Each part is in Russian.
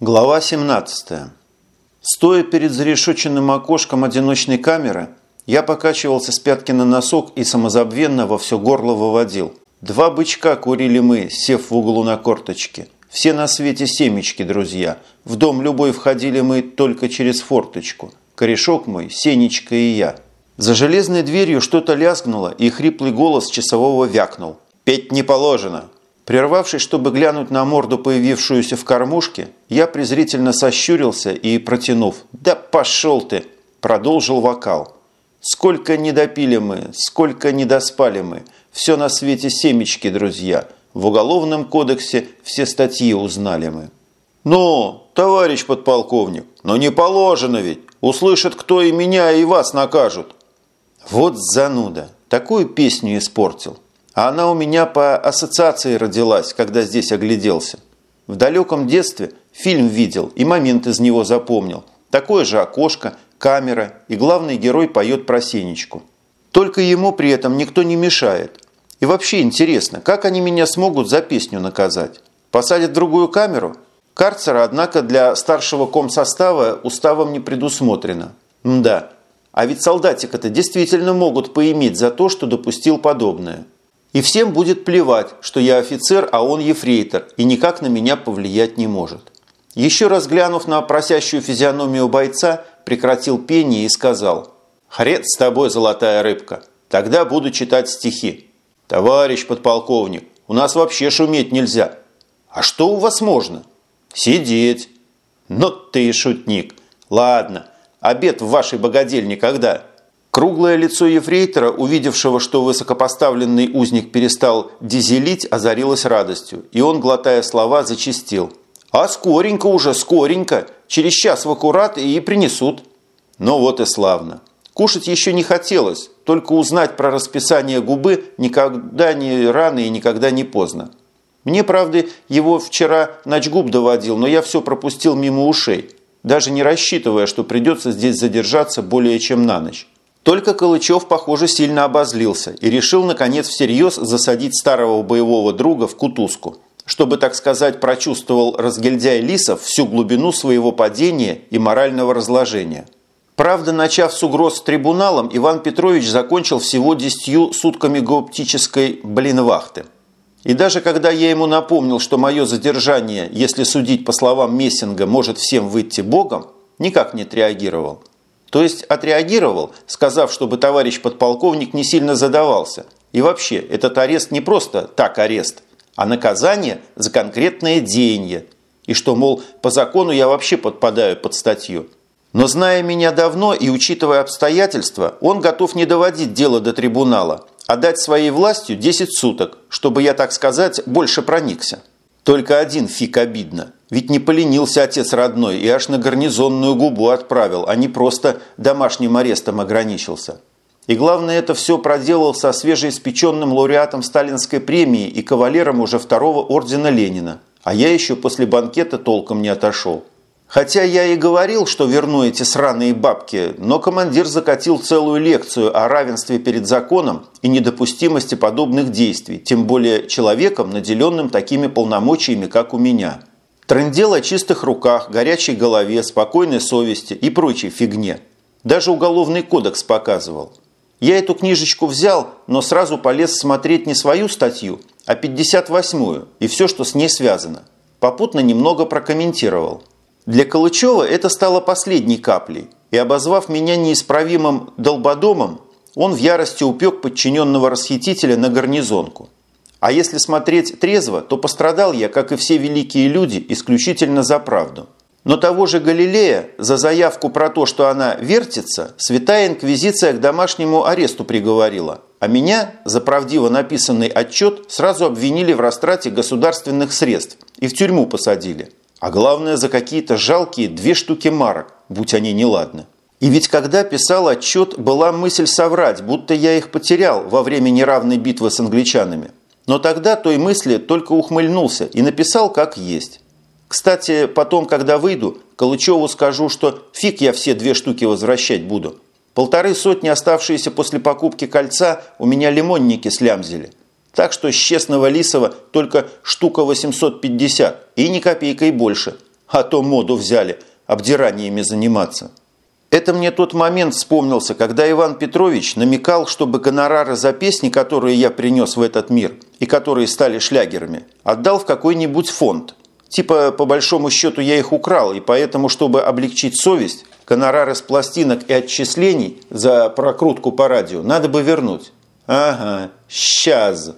Глава 17. Стоя перед зарешоченным окошком одиночной камеры, я покачивался с пятки на носок и самозабвенно во все горло выводил. Два бычка курили мы, сев в углу на корточке. Все на свете семечки, друзья. В дом любой входили мы только через форточку. Корешок мой, Сенечка и я. За железной дверью что-то лязгнуло, и хриплый голос часового вякнул. «Петь не положено!» Прервавшись, чтобы глянуть на морду, появившуюся в кормушке, я презрительно сощурился и, протянув «Да пошел ты!», продолжил вокал. «Сколько не допили мы, сколько не доспали мы, все на свете семечки, друзья. В Уголовном кодексе все статьи узнали мы». «Ну, товарищ подполковник, но не положено ведь. Услышат, кто и меня, и вас накажут». Вот зануда, такую песню испортил. А она у меня по ассоциации родилась, когда здесь огляделся. В далеком детстве фильм видел и момент из него запомнил. Такое же окошко, камера и главный герой поет про Сенечку. Только ему при этом никто не мешает. И вообще интересно, как они меня смогут за песню наказать? Посадят другую камеру? Карцера, однако, для старшего комсостава уставом не предусмотрено. Мда. А ведь солдатика-то действительно могут поиметь за то, что допустил подобное. И всем будет плевать, что я офицер, а он ефрейтор, и никак на меня повлиять не может. Еще раз глянув на просящую физиономию бойца, прекратил пение и сказал «Хрен с тобой, золотая рыбка, тогда буду читать стихи». «Товарищ подполковник, у нас вообще шуметь нельзя». «А что у вас можно?» «Сидеть». «Ну ты шутник. Ладно, обед в вашей богадельне когда?» Круглое лицо ефрейтора, увидевшего, что высокопоставленный узник перестал дизелить, озарилось радостью, и он, глотая слова, зачистил. «А скоренько уже, скоренько! Через час в аккурат и принесут!» Ну вот и славно. Кушать еще не хотелось, только узнать про расписание губы никогда не рано и никогда не поздно. Мне, правда, его вчера ночгуб доводил, но я все пропустил мимо ушей, даже не рассчитывая, что придется здесь задержаться более чем на ночь. Только Калычев, похоже, сильно обозлился и решил, наконец, всерьез засадить старого боевого друга в кутузку, чтобы, так сказать, прочувствовал разгильдяй Лисов всю глубину своего падения и морального разложения. Правда, начав с угроз трибуналом, Иван Петрович закончил всего десятью сутками гооптической блинвахты. И даже когда я ему напомнил, что мое задержание, если судить по словам Мессинга, может всем выйти богом, никак не отреагировал. То есть отреагировал, сказав, чтобы товарищ подполковник не сильно задавался. И вообще, этот арест не просто так арест, а наказание за конкретное деяние. И что, мол, по закону я вообще подпадаю под статью. Но зная меня давно и учитывая обстоятельства, он готов не доводить дело до трибунала, а дать своей властью 10 суток, чтобы я, так сказать, больше проникся. Только один фиг обидно. Ведь не поленился отец родной и аж на гарнизонную губу отправил, а не просто домашним арестом ограничился. И главное, это все проделал со свежеиспеченным лауреатом сталинской премии и кавалером уже второго ордена Ленина. А я еще после банкета толком не отошел. Хотя я и говорил, что верну эти сраные бабки, но командир закатил целую лекцию о равенстве перед законом и недопустимости подобных действий, тем более человеком, наделенным такими полномочиями, как у меня. Трындел о чистых руках, горячей голове, спокойной совести и прочей фигне. Даже уголовный кодекс показывал. Я эту книжечку взял, но сразу полез смотреть не свою статью, а 58-ю и все, что с ней связано. Попутно немного прокомментировал – для Калычева это стало последней каплей, и, обозвав меня неисправимым долбодомом, он в ярости упек подчиненного расхитителя на гарнизонку. А если смотреть трезво, то пострадал я, как и все великие люди, исключительно за правду. Но того же Галилея за заявку про то, что она вертится, святая инквизиция к домашнему аресту приговорила, а меня за правдиво написанный отчет сразу обвинили в растрате государственных средств и в тюрьму посадили. А главное, за какие-то жалкие две штуки марок, будь они неладны. И ведь когда писал отчет, была мысль соврать, будто я их потерял во время неравной битвы с англичанами. Но тогда той мысли только ухмыльнулся и написал как есть. Кстати, потом, когда выйду, Калычеву скажу, что фиг я все две штуки возвращать буду. Полторы сотни, оставшиеся после покупки кольца, у меня лимонники слямзили. Так что с честного Лисова только штука 850 и ни копейкой больше. А то моду взяли обдираниями заниматься. Это мне тот момент вспомнился, когда Иван Петрович намекал, чтобы гонорары за песни, которые я принес в этот мир и которые стали шлягерами, отдал в какой-нибудь фонд. Типа, по большому счету, я их украл, и поэтому, чтобы облегчить совесть, гонорары с пластинок и отчислений за прокрутку по радио надо бы вернуть. Ага, сейчас.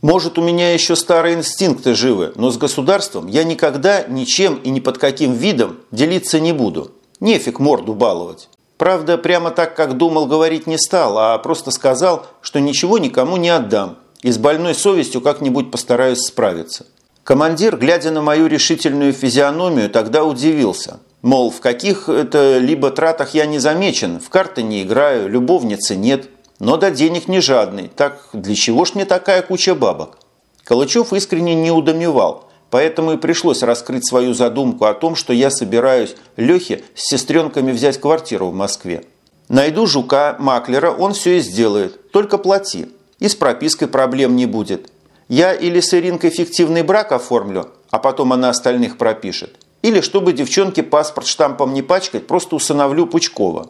Может, у меня еще старые инстинкты живы, но с государством я никогда ничем и ни под каким видом делиться не буду. Нефиг морду баловать. Правда, прямо так, как думал, говорить не стал, а просто сказал, что ничего никому не отдам и с больной совестью как-нибудь постараюсь справиться. Командир, глядя на мою решительную физиономию, тогда удивился. Мол, в каких это либо тратах я не замечен, в карты не играю, любовницы нет, но до денег не жадный. Так для чего ж мне такая куча бабок? Калычев искренне не удомевал – Поэтому и пришлось раскрыть свою задумку о том, что я собираюсь Лехе с сестренками взять квартиру в Москве. Найду жука, маклера, он все и сделает. Только плати. И с пропиской проблем не будет. Я или с Иринкой фиктивный брак оформлю, а потом она остальных пропишет. Или, чтобы девчонке паспорт штампом не пачкать, просто усыновлю Пучкова.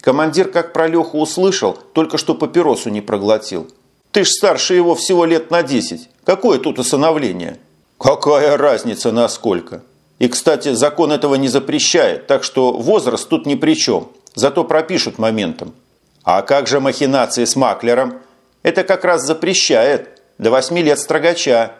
Командир, как про Леху услышал, только что папиросу не проглотил. Ты ж старше его всего лет на 10. Какое тут усыновление? Какая разница насколько? И, кстати, закон этого не запрещает, так что возраст тут ни при чем. Зато пропишут моментом. А как же махинации с маклером? Это как раз запрещает. До восьми лет строгача.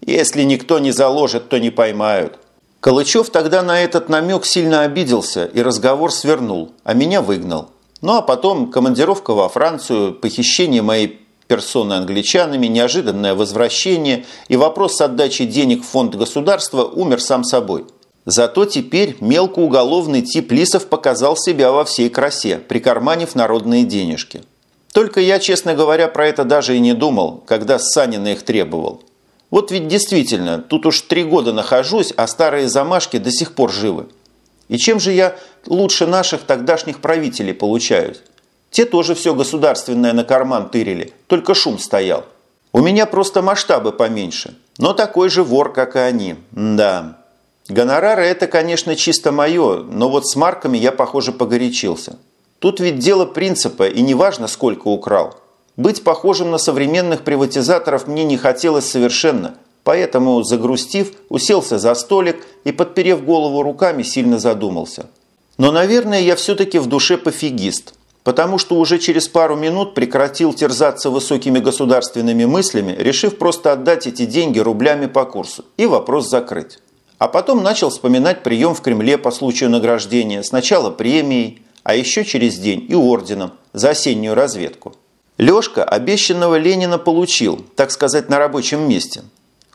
Если никто не заложит, то не поймают. Калычев тогда на этот намек сильно обиделся и разговор свернул, а меня выгнал. Ну а потом командировка во Францию, похищение моей персоны англичанами, неожиданное возвращение и вопрос с отдачей денег в фонд государства умер сам собой. Зато теперь мелкоуголовный тип Лисов показал себя во всей красе, прикарманив народные денежки. Только я, честно говоря, про это даже и не думал, когда Санина их требовал. Вот ведь действительно, тут уж три года нахожусь, а старые замашки до сих пор живы. И чем же я лучше наших тогдашних правителей получаюсь? Те тоже все государственное на карман тырили, только шум стоял. У меня просто масштабы поменьше, но такой же вор, как и они. Да. Гонорары – это, конечно, чисто мое, но вот с марками я, похоже, погорячился. Тут ведь дело принципа, и не важно, сколько украл. Быть похожим на современных приватизаторов мне не хотелось совершенно, поэтому, загрустив, уселся за столик и, подперев голову руками, сильно задумался. Но, наверное, я все-таки в душе пофигист – потому что уже через пару минут прекратил терзаться высокими государственными мыслями, решив просто отдать эти деньги рублями по курсу и вопрос закрыть. А потом начал вспоминать прием в Кремле по случаю награждения, сначала премией, а еще через день и орденом за осеннюю разведку. Лешка обещанного Ленина получил, так сказать, на рабочем месте.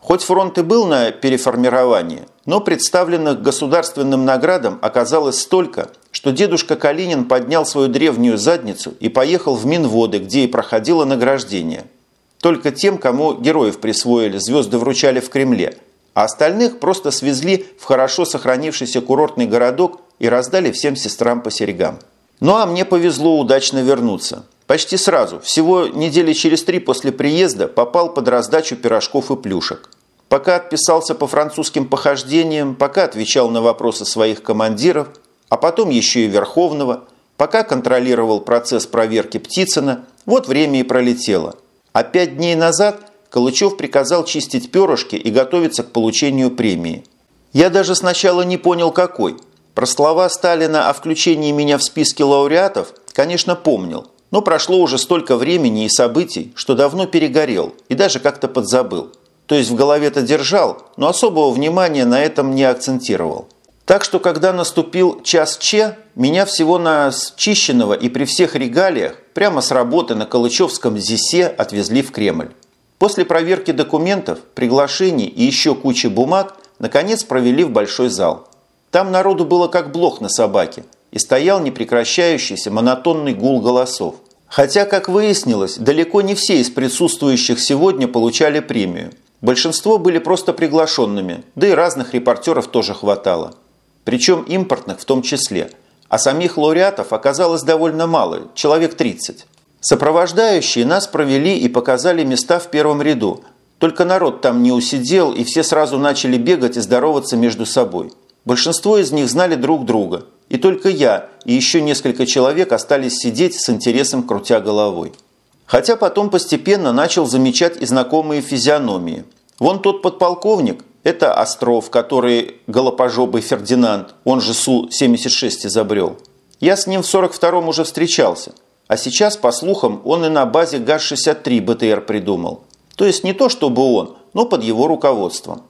Хоть фронт и был на переформировании, но представленных государственным наградам оказалось столько, что дедушка Калинин поднял свою древнюю задницу и поехал в Минводы, где и проходило награждение. Только тем, кому героев присвоили, звезды вручали в Кремле, а остальных просто свезли в хорошо сохранившийся курортный городок и раздали всем сестрам по серьгам. Ну а мне повезло удачно вернуться. Почти сразу, всего недели через три после приезда, попал под раздачу пирожков и плюшек. Пока отписался по французским похождениям, пока отвечал на вопросы своих командиров, а потом еще и Верховного, пока контролировал процесс проверки Птицына, вот время и пролетело. А пять дней назад Калычев приказал чистить перышки и готовиться к получению премии. Я даже сначала не понял, какой. Про слова Сталина о включении меня в списки лауреатов, конечно, помнил, но прошло уже столько времени и событий, что давно перегорел и даже как-то подзабыл. То есть в голове-то держал, но особого внимания на этом не акцентировал. Так что, когда наступил час Че, меня всего на Чищенного и при всех регалиях прямо с работы на Калычевском ЗИСе отвезли в Кремль. После проверки документов, приглашений и еще кучи бумаг, наконец провели в большой зал. Там народу было как блох на собаке, и стоял непрекращающийся монотонный гул голосов. Хотя, как выяснилось, далеко не все из присутствующих сегодня получали премию. Большинство были просто приглашенными, да и разных репортеров тоже хватало. Причем импортных в том числе. А самих лауреатов оказалось довольно мало, человек 30. Сопровождающие нас провели и показали места в первом ряду. Только народ там не усидел, и все сразу начали бегать и здороваться между собой. Большинство из них знали друг друга, и только я и еще несколько человек остались сидеть с интересом крутя головой. Хотя потом постепенно начал замечать и знакомые физиономии. Вон тот подполковник – это Остров, который голопожобый Фердинанд, он же Су-76 изобрел. Я с ним в 42-м уже встречался, а сейчас, по слухам, он и на базе ГАЗ-63 БТР придумал. То есть не то чтобы он, но под его руководством.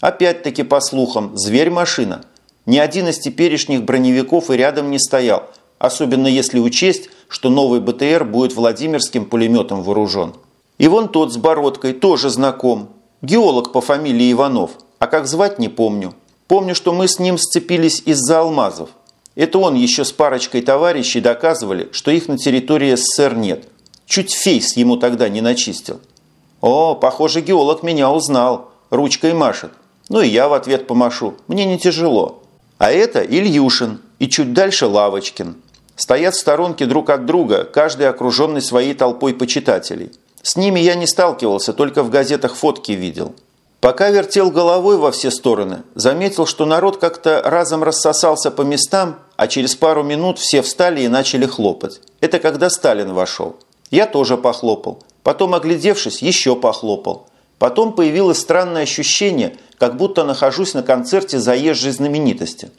Опять-таки, по слухам, зверь-машина. Ни один из теперешних броневиков и рядом не стоял, особенно если учесть, что новый БТР будет Владимирским пулеметом вооружен. И вон тот с бородкой тоже знаком. Геолог по фамилии Иванов, а как звать не помню. Помню, что мы с ним сцепились из-за алмазов. Это он еще с парочкой товарищей доказывали, что их на территории СССР нет. Чуть фейс ему тогда не начистил. О, похоже, геолог меня узнал. Ручкой машет. Ну и я в ответ помашу. Мне не тяжело. А это Ильюшин и чуть дальше Лавочкин. Стоят в сторонке друг от друга, каждый окруженный своей толпой почитателей. С ними я не сталкивался, только в газетах фотки видел. Пока вертел головой во все стороны, заметил, что народ как-то разом рассосался по местам, а через пару минут все встали и начали хлопать. Это когда Сталин вошел. Я тоже похлопал. Потом, оглядевшись, еще похлопал. Потом появилось странное ощущение, как будто нахожусь на концерте заезжей знаменитости.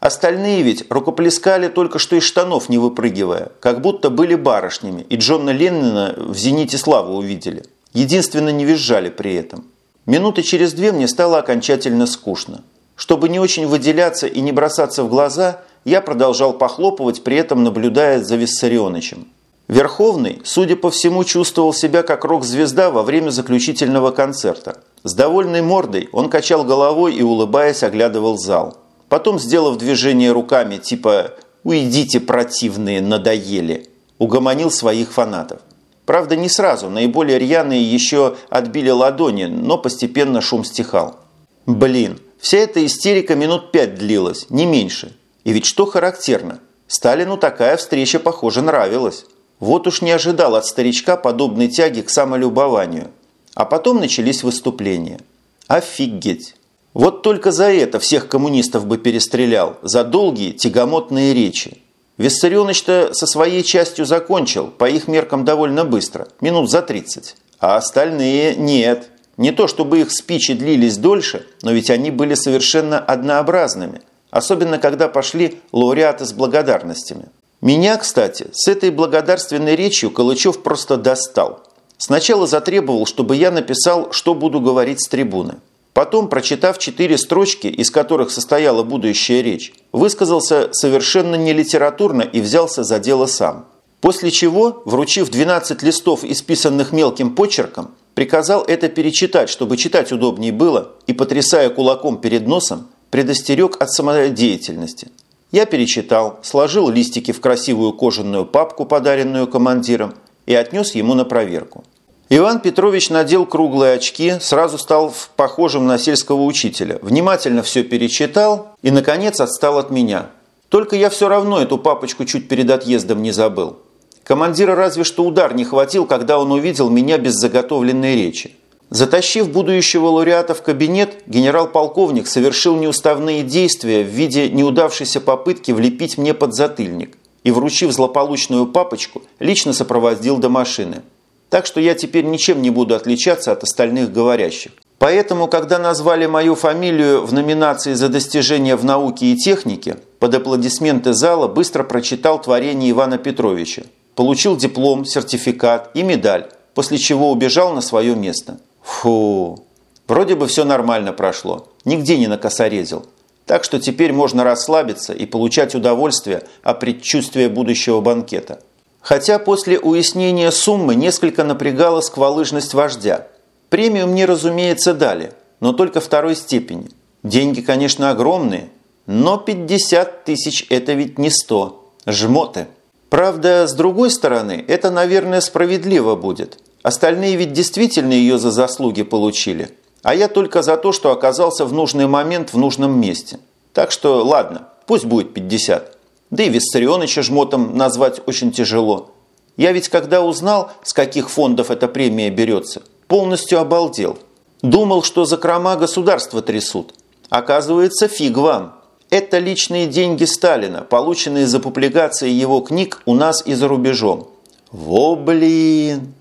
Остальные ведь рукоплескали только что из штанов не выпрыгивая, как будто были барышнями, и Джона Леннона в «Зените славы» увидели. Единственно не визжали при этом. Минуты через две мне стало окончательно скучно. Чтобы не очень выделяться и не бросаться в глаза, я продолжал похлопывать, при этом наблюдая за Виссарионовичем. Верховный, судя по всему, чувствовал себя как рок-звезда во время заключительного концерта. С довольной мордой он качал головой и, улыбаясь, оглядывал зал. Потом, сделав движение руками типа «Уйдите, противные, надоели», угомонил своих фанатов. Правда, не сразу, наиболее рьяные еще отбили ладони, но постепенно шум стихал. Блин, вся эта истерика минут пять длилась, не меньше. И ведь что характерно, Сталину такая встреча, похоже, нравилась. Вот уж не ожидал от старичка подобной тяги к самолюбованию. А потом начались выступления. Офигеть! Вот только за это всех коммунистов бы перестрелял, за долгие тягомотные речи. Виссарионович-то со своей частью закончил, по их меркам довольно быстро, минут за 30. А остальные нет. Не то чтобы их спичи длились дольше, но ведь они были совершенно однообразными. Особенно, когда пошли лауреаты с благодарностями. Меня, кстати, с этой благодарственной речью Калычев просто достал. Сначала затребовал, чтобы я написал, что буду говорить с трибуны. Потом, прочитав четыре строчки, из которых состояла будущая речь, высказался совершенно нелитературно и взялся за дело сам. После чего, вручив 12 листов, исписанных мелким почерком, приказал это перечитать, чтобы читать удобнее было, и, потрясая кулаком перед носом, предостерег от самодеятельности – я перечитал, сложил листики в красивую кожаную папку, подаренную командиром, и отнес ему на проверку. Иван Петрович надел круглые очки, сразу стал похожим на сельского учителя, внимательно все перечитал и, наконец, отстал от меня. Только я все равно эту папочку чуть перед отъездом не забыл. Командира разве что удар не хватил, когда он увидел меня без заготовленной речи. Затащив будущего лауреата в кабинет, генерал-полковник совершил неуставные действия в виде неудавшейся попытки влепить мне под затыльник и, вручив злополучную папочку, лично сопроводил до машины. Так что я теперь ничем не буду отличаться от остальных говорящих. Поэтому, когда назвали мою фамилию в номинации за достижения в науке и технике, под аплодисменты зала быстро прочитал творение Ивана Петровича. Получил диплом, сертификат и медаль, после чего убежал на свое место. Фу, вроде бы все нормально прошло, нигде не накосорезил. Так что теперь можно расслабиться и получать удовольствие от предчувствия будущего банкета. Хотя после уяснения суммы несколько напрягала сквалыжность вождя. Премию мне, разумеется, дали, но только второй степени. Деньги, конечно, огромные, но 50 тысяч – это ведь не 100. Жмоты. Правда, с другой стороны, это, наверное, справедливо будет – Остальные ведь действительно ее за заслуги получили, а я только за то, что оказался в нужный момент в нужном месте. Так что, ладно, пусть будет 50. Да и Виссарионовича жмотом назвать очень тяжело. Я ведь когда узнал, с каких фондов эта премия берется, полностью обалдел. Думал, что закрома государства трясут. Оказывается, фиг вам. Это личные деньги Сталина, полученные за публикацией его книг у нас и за рубежом. Во блин!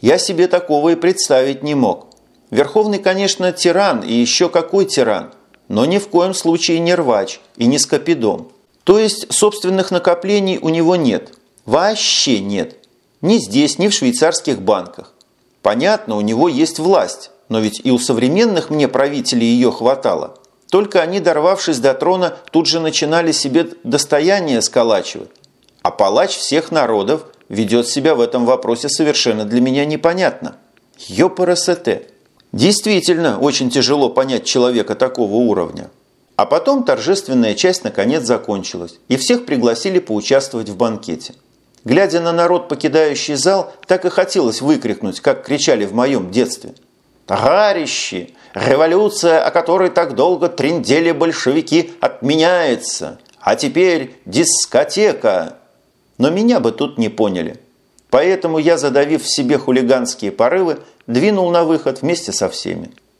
Я себе такого и представить не мог. Верховный, конечно, тиран и еще какой тиран, но ни в коем случае не рвач и не скопидом. То есть собственных накоплений у него нет. Вообще нет. Ни здесь, ни в швейцарских банках. Понятно, у него есть власть, но ведь и у современных мне правителей ее хватало. Только они, дорвавшись до трона, тут же начинали себе достояние сколачивать. А палач всех народов ведет себя в этом вопросе совершенно для меня непонятно. Ёпарасете. Действительно, очень тяжело понять человека такого уровня. А потом торжественная часть наконец закончилась, и всех пригласили поучаствовать в банкете. Глядя на народ, покидающий зал, так и хотелось выкрикнуть, как кричали в моем детстве. «Товарищи! Революция, о которой так долго трындели большевики, отменяется! А теперь дискотека!» Но меня бы тут не поняли. Поэтому я, задавив в себе хулиганские порывы, двинул на выход вместе со всеми.